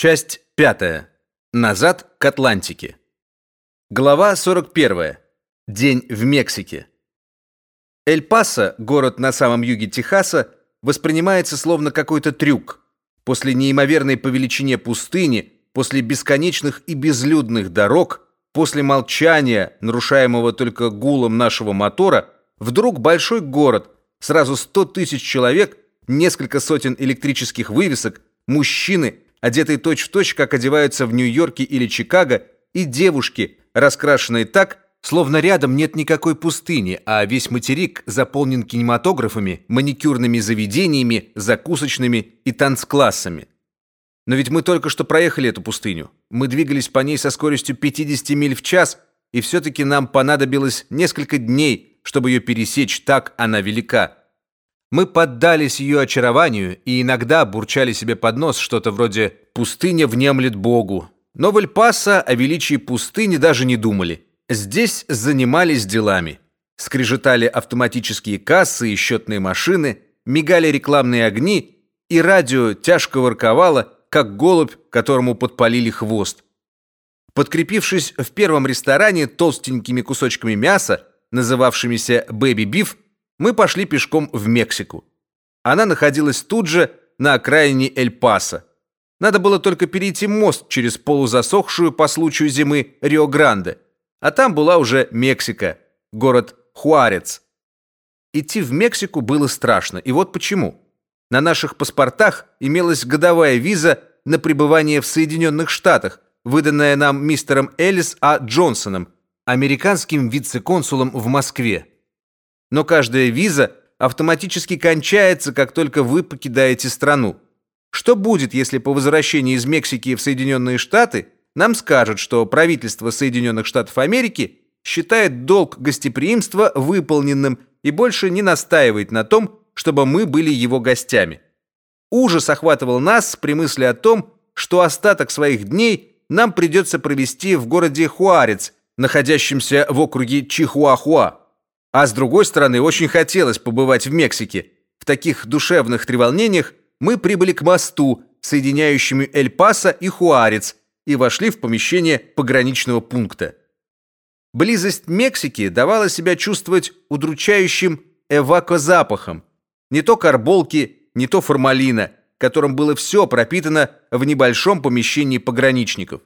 Часть пятая. Назад к Атлантике. Глава 41. День в Мексике. Эль-Пасо, город на самом юге Техаса, воспринимается словно какой-то трюк. После неимоверной по величине пустыни, после бесконечных и безлюдных дорог, после молчания, нарушаемого только гулом нашего мотора, вдруг большой город, сразу 100 тысяч человек, несколько сотен электрических вывесок, мужчины, одетые точь-в-точь, как одеваются в Нью-Йорке или Чикаго, и девушки, раскрашенные так, словно рядом нет никакой пустыни, а весь материк заполнен кинематографами, маникюрными заведениями, закусочными и танцклассами. Но ведь мы только что проехали эту пустыню. Мы двигались по ней со скоростью 50 миль в час, и все-таки нам понадобилось несколько дней, чтобы ее пересечь, так она велика. Мы поддались ее очарованию и иногда бурчали себе под нос что-то вроде «пустыня внемлет Богу». Но в Эль-Пасо о величии пустыни даже не думали. Здесь занимались делами. Скрежетали автоматические кассы и счетные машины, мигали рекламные огни, и радио тяжко ворковало, как голубь, которому подпалили хвост. Подкрепившись в первом ресторане толстенькими кусочками мяса, называвшимися «бэби-биф», мы пошли пешком в Мексику. Она находилась тут же, на окраине Эль-Пасо. Надо было только перейти мост через полузасохшую по случаю зимы Рио-Гранде, а там была уже Мексика, город Хуарец. Идти в Мексику было страшно, и вот почему. На наших паспортах имелась годовая виза на пребывание в Соединенных Штатах, выданная нам мистером Элlis А. Джонсоном, американским вице-консулом в Москве но каждая виза автоматически кончается, как только вы покидаете страну. Что будет, если по возвращении из Мексики в Соединенные Штаты нам скажут, что правительство Соединенных Штатов Америки считает долг гостеприимства выполненным и больше не настаивает на том, чтобы мы были его гостями? Ужас охватывал нас при мысли о том, что остаток своих дней нам придется провести в городе Хуарец, находящемся в округе Чихуахуа. А с другой стороны, очень хотелось побывать в Мексике. В таких душевных треволнениях мы прибыли к мосту, соединяющему Эль-Пасо и Хуарец, и вошли в помещение пограничного пункта. Близость Мексики давала себя чувствовать удручающим эвакозапахом. Не то карболки, не то формалина, которым было все пропитано в небольшом помещении пограничников.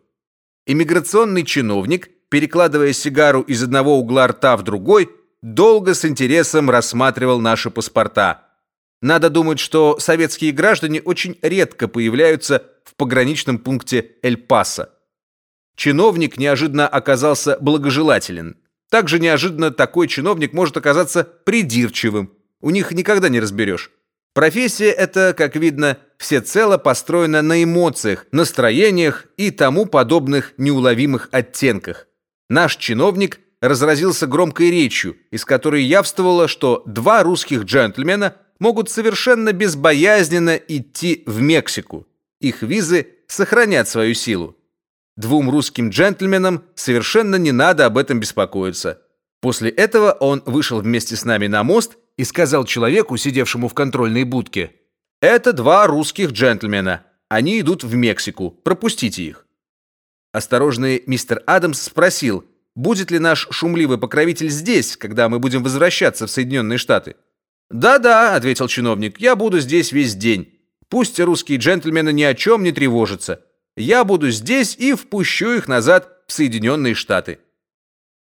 Иммиграционный чиновник, перекладывая сигару из одного угла рта в другой, долго с интересом рассматривал наши паспорта. Надо думать, что советские граждане очень редко появляются в пограничном пункте Эль-Пасо. Чиновник неожиданно оказался благожелателен. Также неожиданно такой чиновник может оказаться придирчивым. У них никогда не разберешь. Профессия эта, как видно, всецело построена на эмоциях, настроениях и тому подобных неуловимых оттенках. Наш чиновник разразился громкой речью, из которой явствовало, что два русских джентльмена могут совершенно безбоязненно идти в Мексику. Их визы сохранят свою силу. Двум русским джентльменам совершенно не надо об этом беспокоиться. После этого он вышел вместе с нами на мост и сказал человеку, сидевшему в контрольной будке: "Это два русских джентльмена. Они идут в Мексику. Пропустите их". Осторожный мистер Адамс спросил: будет ли наш шумливый покровитель здесь, когда мы будем возвращаться в Соединенные Штаты? Да-да, ответил чиновник. Я буду здесь весь день. Пусть русские джентльмены ни о чем не тревожатся. Я буду здесь и впущу их назад в Соединенные Штаты.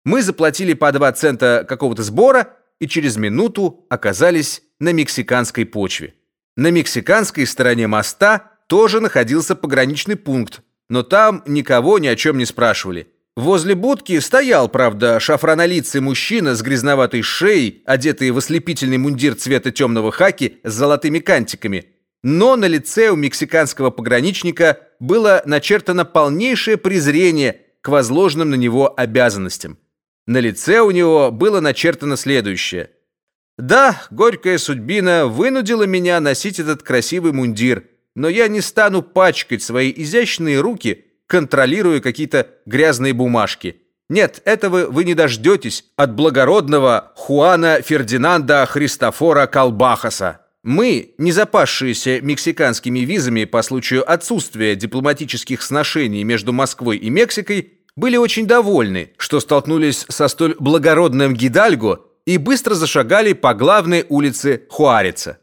Мы заплатили по 2 цента какого-то сбора и через минуту оказались на мексиканской почве. На мексиканской стороне моста тоже находился пограничный пункт, но там никого ни о чем не спрашивали. Возле будки стоял, правда, шафранолицый мужчина с грязноватой шеей, одетый в ослепительный мундир цвета темного хаки с золотыми кантиками. Но на лице у мексиканского пограничника было начертано полнейшее презрение к возложенным на него обязанностям. На лице у него было начертано следующее: "Да, горькая судьбина вынудила меня носить этот красивый мундир, но я не стану пачкать свои изящные руки контролируя какие-то грязные бумажки. Нет, этого вы не дождетесь от благородного Хуана Фердинанда Христофора Калбахаса. мы, не запасшиеся мексиканскими визами по случаю отсутствия дипломатических сношений между Москвой и Мексикой, были очень довольны, что столкнулись со столь благородным Гидальго и быстро зашагали по главной улице Хуареца.